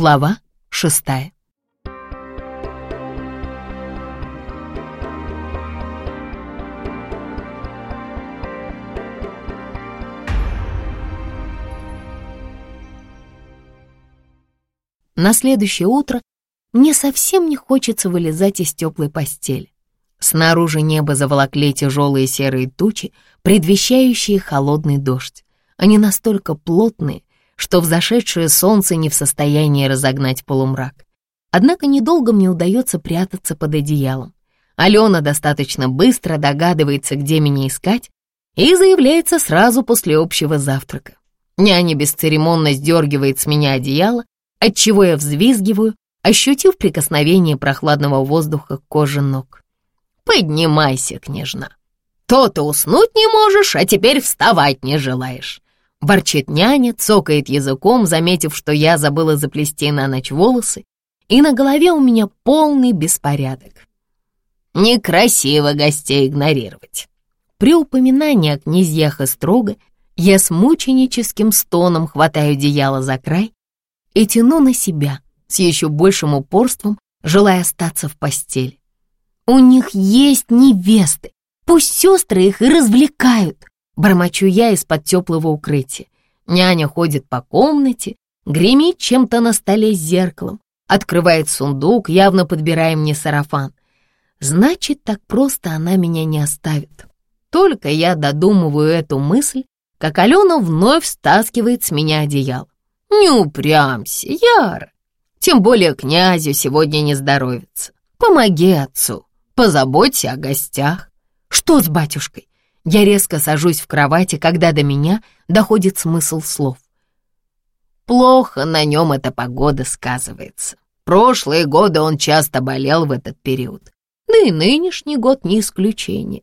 Глава шестая. На следующее утро мне совсем не хочется вылезать из теплой постели. Снаружи небо заволокли тяжелые серые тучи, предвещающие холодный дождь. Они настолько плотные, что взошедшее солнце не в состоянии разогнать полумрак. Однако недолго мне удается прятаться под одеялом. Алена достаточно быстро догадывается, где меня искать, и заявляется сразу после общего завтрака. Няня бесцеремонно сдергивает с меня одеяло, отчего я взвизгиваю, ощутив прикосновение прохладного воздуха к коже ног. «Поднимайся, княжна! То-то уснуть не можешь, а теперь вставать не желаешь!» Ворчит няня, цокает языком, заметив, что я забыла заплести на ночь волосы, и на голове у меня полный беспорядок. Некрасиво гостей игнорировать. При упоминании о князьях и строго я с мученическим стоном хватаю одеяло за край и тяну на себя с еще большим упорством, желая остаться в постели. У них есть невесты, пусть сестры их и развлекают. Бормочу я из-под теплого укрытия. Няня ходит по комнате, гремит чем-то на столе с зеркалом, открывает сундук, явно подбирая мне сарафан. Значит, так просто она меня не оставит. Только я додумываю эту мысль, как Алена вновь стаскивает с меня одеяло. Не упрямься, Яра. Тем более князю сегодня не здоровится. Помоги отцу, позаботься о гостях. Что с батюшкой? Я резко сажусь в кровати, когда до меня доходит смысл слов. Плохо на нем эта погода сказывается. Прошлые годы он часто болел в этот период. Да и нынешний год не исключение.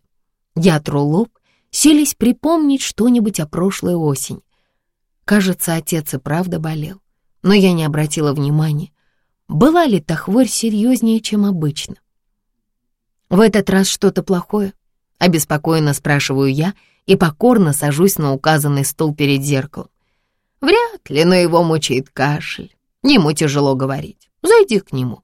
Я тру лоб, селись припомнить что-нибудь о прошлой осени. Кажется, отец и правда болел, но я не обратила внимания. Была ли та хворь серьезнее, чем обычно? В этот раз что-то плохое? Обеспокоенно спрашиваю я и покорно сажусь на указанный стул перед зеркалом. Вряд ли, но его мучает кашель. Ему тяжело говорить. Зайди к нему.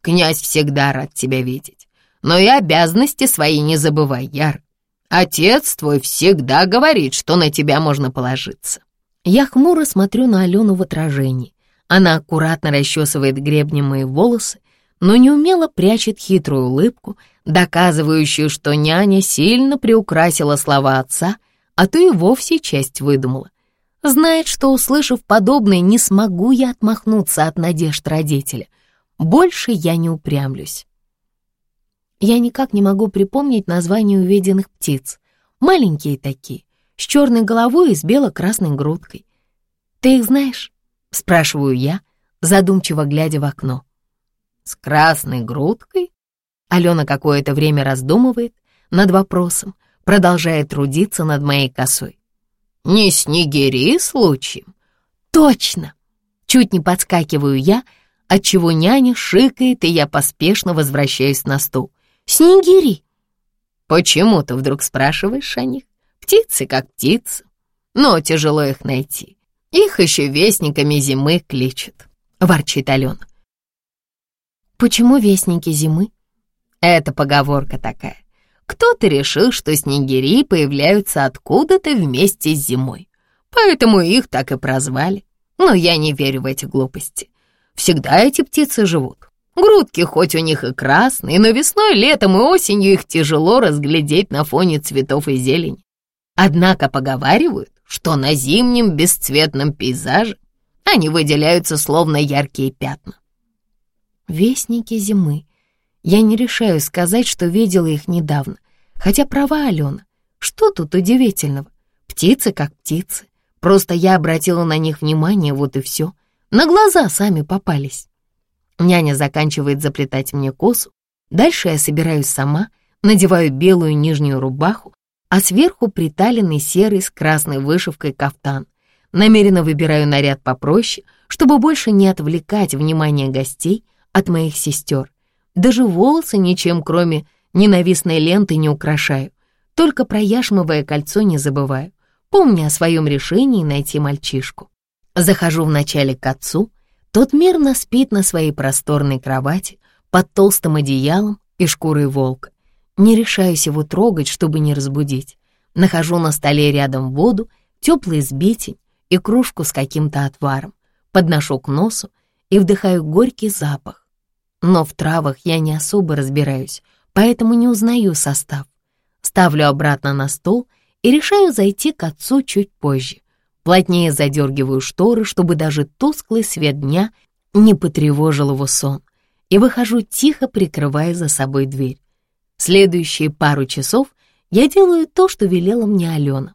Князь всегда рад тебя видеть. Но и обязанности свои не забывай, Яр. Отец твой всегда говорит, что на тебя можно положиться. Я хмуро смотрю на Алену в отражении. Она аккуратно расчесывает гребнем мои волосы, но неумело прячет хитрую улыбку, доказывающую, что няня сильно приукрасила слова отца, а то и вовсе часть выдумала. Знает, что, услышав подобное, не смогу я отмахнуться от надежд родителя. Больше я не упрямлюсь. Я никак не могу припомнить название увиденных птиц. Маленькие такие, с черной головой и с бело-красной грудкой. «Ты их знаешь?» — спрашиваю я, задумчиво глядя в окно. С красной грудкой? Алена какое-то время раздумывает над вопросом, продолжая трудиться над моей косой. Не снегири случаем? Точно! Чуть не подскакиваю я, отчего няня шикает, и я поспешно возвращаюсь на стул. Снегири! Почему ты вдруг спрашиваешь о них? Птицы как птицы, но тяжело их найти. Их еще вестниками зимы кличут, ворчит Алена. Почему вестники зимы? Это поговорка такая. Кто-то решил, что снегири появляются откуда-то вместе с зимой. Поэтому их так и прозвали. Но я не верю в эти глупости. Всегда эти птицы живут. Грудки хоть у них и красные, но весной, летом и осенью их тяжело разглядеть на фоне цветов и зелени. Однако поговаривают, что на зимнем бесцветном пейзаже они выделяются словно яркие пятна. Вестники зимы. Я не решаю сказать, что видела их недавно. Хотя права Алена. Что тут удивительного? Птицы как птицы. Просто я обратила на них внимание, вот и все. На глаза сами попались. Няня заканчивает заплетать мне косу. Дальше я собираюсь сама, надеваю белую нижнюю рубаху, а сверху приталенный серый с красной вышивкой кафтан. Намеренно выбираю наряд попроще, чтобы больше не отвлекать внимание гостей от моих сестер. Даже волосы ничем, кроме ненавистной ленты, не украшаю. Только про яшмовое кольцо не забываю, помня о своем решении найти мальчишку. Захожу вначале к отцу, Тот мирно спит на своей просторной кровати под толстым одеялом и шкурой волка. Не решаюсь его трогать, чтобы не разбудить. Нахожу на столе рядом воду, теплый сбитень и кружку с каким-то отваром. Подношу к носу и вдыхаю горький запах. Но в травах я не особо разбираюсь, поэтому не узнаю состав. Ставлю обратно на стол и решаю зайти к отцу чуть позже. Плотнее задергиваю шторы, чтобы даже тусклый свет дня не потревожил его сон, и выхожу тихо, прикрывая за собой дверь. Следующие пару часов я делаю то, что велела мне Алена.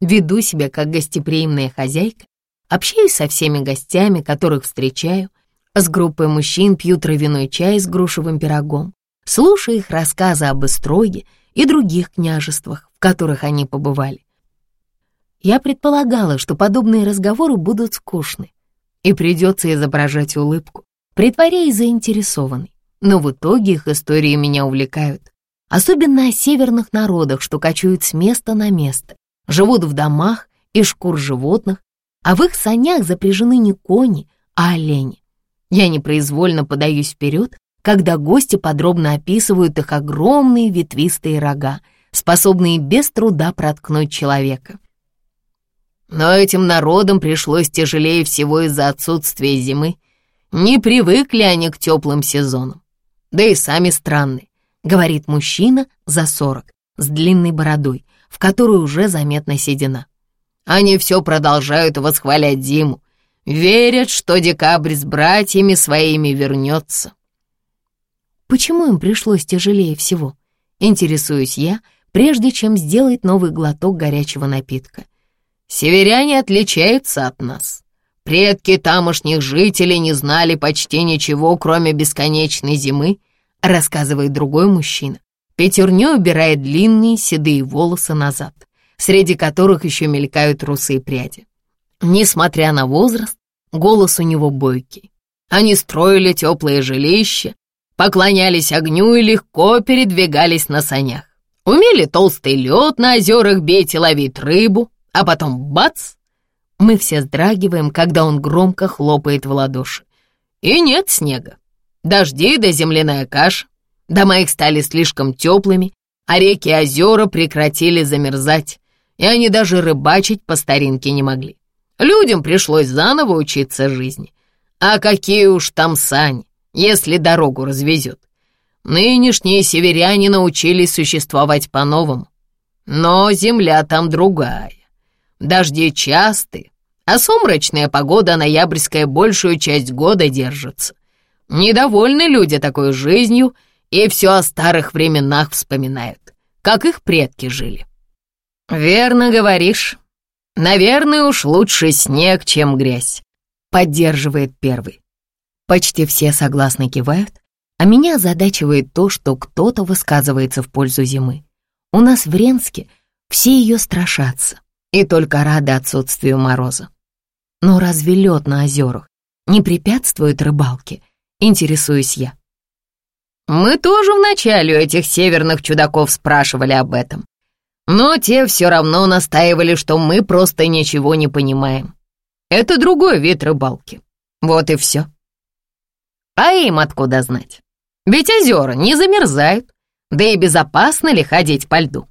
Веду себя как гостеприимная хозяйка, общаюсь со всеми гостями, которых встречаю, с группой мужчин пью травяной чай с грушевым пирогом, слушаю их рассказы об Истроге и других княжествах, в которых они побывали. Я предполагала, что подобные разговоры будут скучны, и придется изображать улыбку, притворяясь заинтересованной. Но в итоге их истории меня увлекают. Особенно о северных народах, что кочуют с места на место, живут в домах и шкур животных, а в их санях запряжены не кони, а олени. Я непроизвольно подаюсь вперед, когда гости подробно описывают их огромные ветвистые рога, способные без труда проткнуть человека. Но этим народам пришлось тяжелее всего из-за отсутствия зимы. Не привыкли они к теплым сезонам. Да и сами странные, говорит мужчина за сорок, с длинной бородой, в которой уже заметна седина. Они все продолжают восхвалять зиму, верят, что декабрь с братьями своими вернется. Почему им пришлось тяжелее всего? Интересуюсь я, прежде чем сделать новый глоток горячего напитка. Северяне отличаются от нас. Предки тамошних жителей не знали почти ничего, кроме бесконечной зимы, рассказывает другой мужчина. Пятерней убирает длинные седые волосы назад, среди которых еще мелькают русые пряди. Несмотря на возраст, голос у него бойкий. Они строили теплые жилища, поклонялись огню и легко передвигались на санях. Умели толстый лед на озерах бить и ловить рыбу, а потом бац! Мы все вздрагиваем, когда он громко хлопает в ладоши. И нет снега. Дожди да земляная каша. Дома их стали слишком теплыми, а реки и озера прекратили замерзать, и они даже рыбачить по старинке не могли. Людям пришлось заново учиться жизни. А какие уж там сани, если дорогу развезет. Нынешние северяне научились существовать по-новому. Но земля там другая. Дожди частые, а сумрачная погода ноябрьская большую часть года держится. Недовольны люди такой жизнью и все о старых временах вспоминают, как их предки жили. «Верно говоришь. Наверное, уж лучше снег, чем грязь», — поддерживает первый. Почти все согласно кивают, а меня озадачивает то, что кто-то высказывается в пользу зимы. У нас в Ренске все ее страшатся и только рады отсутствию мороза. Но разве лед на озерах не препятствует рыбалке, интересуюсь я. Мы тоже вначале у этих северных чудаков спрашивали об этом, но те все равно настаивали, что мы просто ничего не понимаем. Это другой вид рыбалки. Вот и все. А им откуда знать? Ведь озера не замерзают, да и безопасно ли ходить по льду?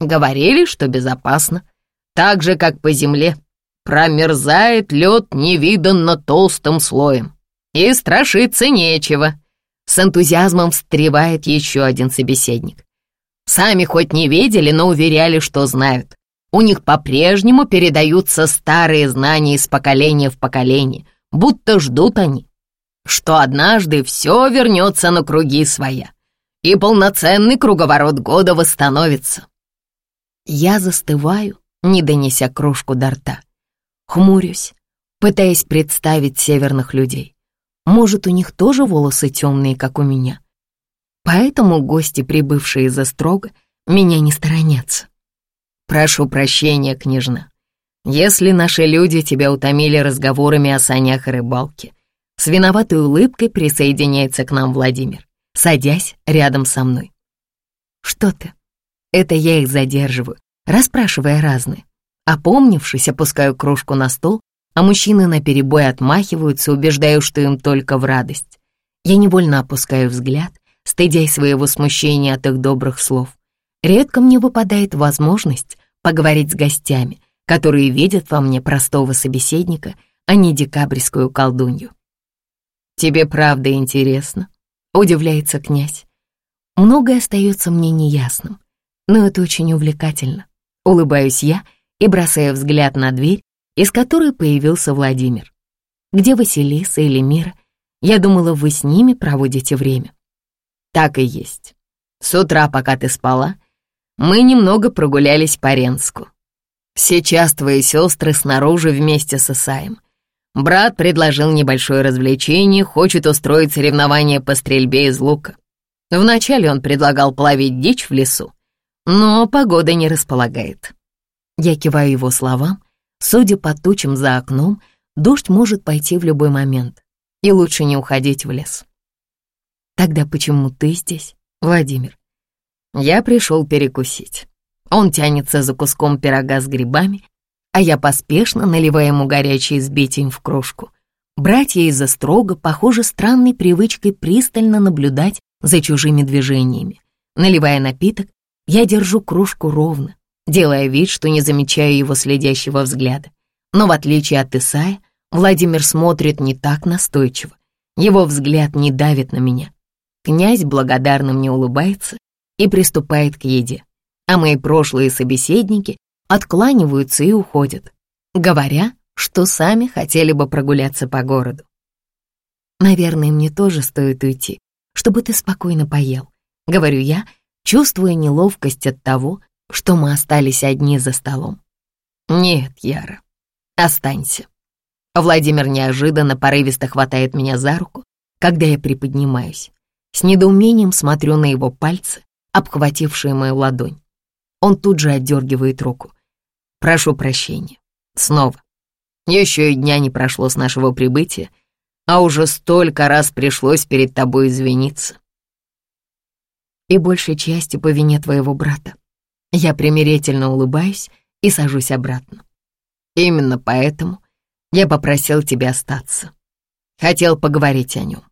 Говорили, что безопасно, так же, как по земле. Промерзает лед невиданно толстым слоем. И страшиться нечего. С энтузиазмом встревает еще один собеседник. Сами хоть не видели, но уверяли, что знают. У них по-прежнему передаются старые знания из поколения в поколение, будто ждут они, что однажды все вернется на круги своя, и полноценный круговорот года восстановится. Я застываю, не донеся кружку до рта. Хмурюсь, пытаясь представить северных людей. Может, у них тоже волосы темные, как у меня. Поэтому гости, прибывшие из Острога, меня не сторонятся. Прошу прощения, княжна. Если наши люди тебя утомили разговорами о санях и рыбалке, с виноватой улыбкой присоединяется к нам Владимир, садясь рядом со мной. Что ты? Это я их задерживаю, расспрашивая разные. Опомнившись, опускаю кружку на стол а мужчины наперебой отмахиваются, убеждая, что им только в радость. Я невольно опускаю взгляд, стыдясь своего смущения от их добрых слов. Редко мне выпадает возможность поговорить с гостями, которые видят во мне простого собеседника, а не декабрьскую колдунью. «Тебе правда интересно?» — удивляется князь. Многое остается мне неясным, но это очень увлекательно. Улыбаюсь я и бросаю взгляд на дверь, из которой появился Владимир. Где Василиса или Мира? Я думала, вы с ними проводите время. Так и есть. С утра, пока ты спала, мы немного прогулялись по Ренску. Сейчас твои сестры снаружи вместе с Исаем. Брат предложил небольшое развлечение, хочет устроить соревнование по стрельбе из лука. Вначале он предлагал плавить дичь в лесу, но погода не располагает. Я киваю его словам. Судя по тучам за окном, дождь может пойти в любой момент, и лучше не уходить в лес. Тогда почему ты здесь, Владимир? Я пришел перекусить. Он тянется за куском пирога с грибами, а я поспешно наливаю ему горячий сбитень в кружку. Братья из-за строго, похоже, странной привычкой пристально наблюдать за чужими движениями. Наливая напиток, я держу кружку ровно, делая вид, что не замечаю его следящего взгляда. Но в отличие от Исая, Владимир смотрит не так настойчиво. Его взгляд не давит на меня. Князь благодарно мне улыбается и приступает к еде а мои прошлые собеседники откланиваются и уходят, говоря, что сами хотели бы прогуляться по городу. «Наверное, мне тоже стоит уйти, чтобы ты спокойно поел», — говорю я, чувствуя неловкость от того, что мы остались одни за столом. «Нет, Яра, останься». Владимир неожиданно порывисто хватает меня за руку, когда я приподнимаюсь. С недоумением смотрю на его пальцы, обхватившие мою ладонь. Он тут же отдергивает руку. «Прошу прощения. Снова. Еще и дня не прошло с нашего прибытия, а уже столько раз пришлось перед тобой извиниться. И большей частью по вине твоего брата. Я примирительно улыбаюсь и сажусь обратно. Именно поэтому я попросил тебя остаться. Хотел поговорить о нем.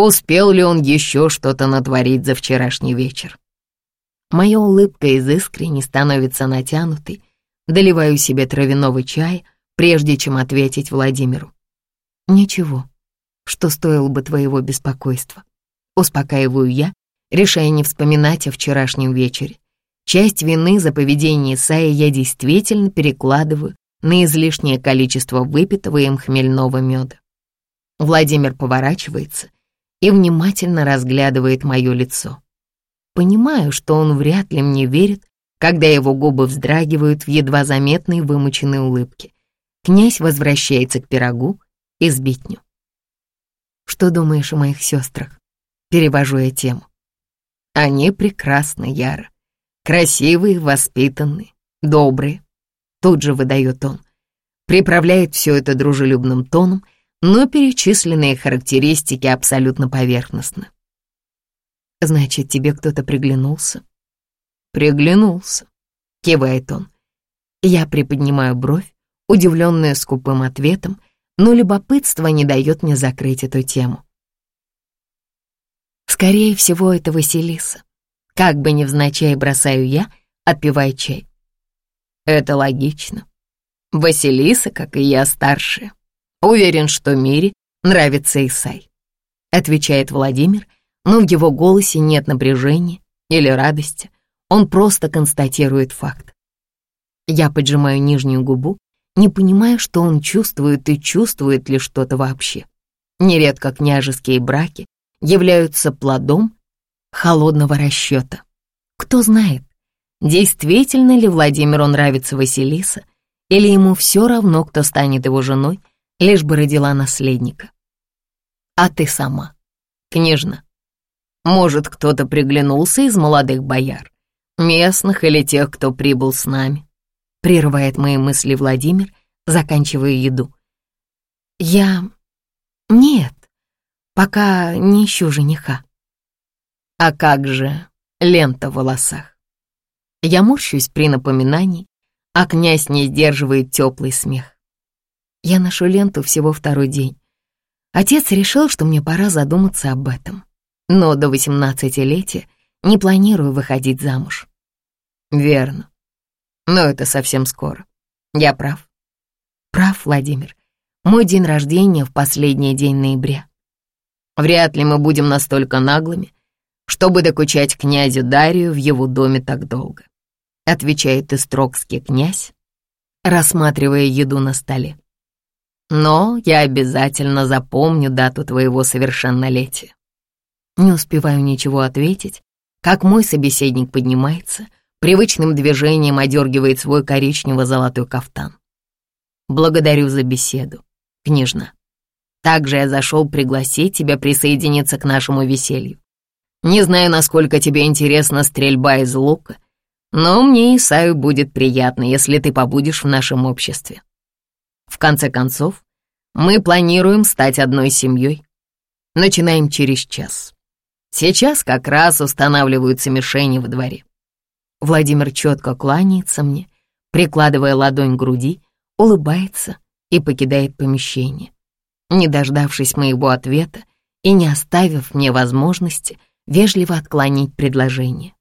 Успел ли он еще что-то натворить за вчерашний вечер? Моя улыбка из искренней становится натянутой, доливаю себе травяного чая, прежде чем ответить Владимиру. «Ничего, что стоило бы твоего беспокойства». Успокаиваю я, решая не вспоминать о вчерашнем вечере. Часть вины за поведение Исаи я действительно перекладываю на излишнее количество выпитого им хмельного меда. Владимир поворачивается и внимательно разглядывает мое лицо. Понимаю, что он вряд ли мне верит, когда его губы вздрагивают в едва заметной вымученной улыбке. Князь возвращается к пирогу и сбитню. «Что думаешь о моих сестрах?» Перевожу я тему. «Они прекрасны, Яра. Красивые, воспитанные, добрые». Тут же выдает он. Приправляет все это дружелюбным тоном, но перечисленные характеристики абсолютно поверхностны. Значит, тебе кто-то приглянулся? Приглянулся, кивает он. Я приподнимаю бровь, удивленная скупым ответом, но любопытство не дает мне закрыть эту тему. Скорее всего, это Василиса. Как бы невзначай бросаю я, отпивая чай. Это логично. Василиса, как и я, старшая. Уверен, что Мире нравится Исай. Отвечает Владимир но в его голосе нет напряжения или радости. Он просто констатирует факт. Я поджимаю нижнюю губу, не понимая, что он чувствует и чувствует ли что-то вообще. Нередко княжеские браки являются плодом холодного расчета. Кто знает, действительно ли Владимиру нравится Василиса, или ему все равно, кто станет его женой, лишь бы родила наследника. А ты сама, княжна, может, кто-то приглянулся из молодых бояр, местных или тех, кто прибыл с нами. Прерывает мои мысли Владимир, заканчивая еду. Я... Нет, пока не ищу жениха. А как же лента в волосах? Я морщусь при напоминании, а князь не сдерживает теплый смех. Я ношу ленту всего второй день. Отец решил, что мне пора задуматься об этом. Но до восемнадцатилетия не планирую выходить замуж. Верно. Но это совсем скоро. Я прав. Прав, Владимир. Мой день рождения в последний день ноября. Вряд ли мы будем настолько наглыми, чтобы докучать князю Дарию в его доме так долго, отвечает истрокский князь, рассматривая еду на столе. Но я обязательно запомню дату твоего совершеннолетия. Не успеваю ничего ответить, как мой собеседник поднимается, привычным движением одергивает свой коричнево-золотой кафтан. Благодарю за беседу, княжна. Также я зашел пригласить тебя присоединиться к нашему веселью. Не знаю, насколько тебе интересна стрельба из лука, но мне, Исаю, будет приятно, если ты побудешь в нашем обществе. В конце концов, мы планируем стать одной семьей. Начинаем через час. Сейчас как раз устанавливаются мишени во дворе. Владимир четко кланяется мне, прикладывая ладонь к груди, улыбается и покидает помещение. Не дождавшись моего ответа и не оставив мне возможности вежливо отклонить предложение.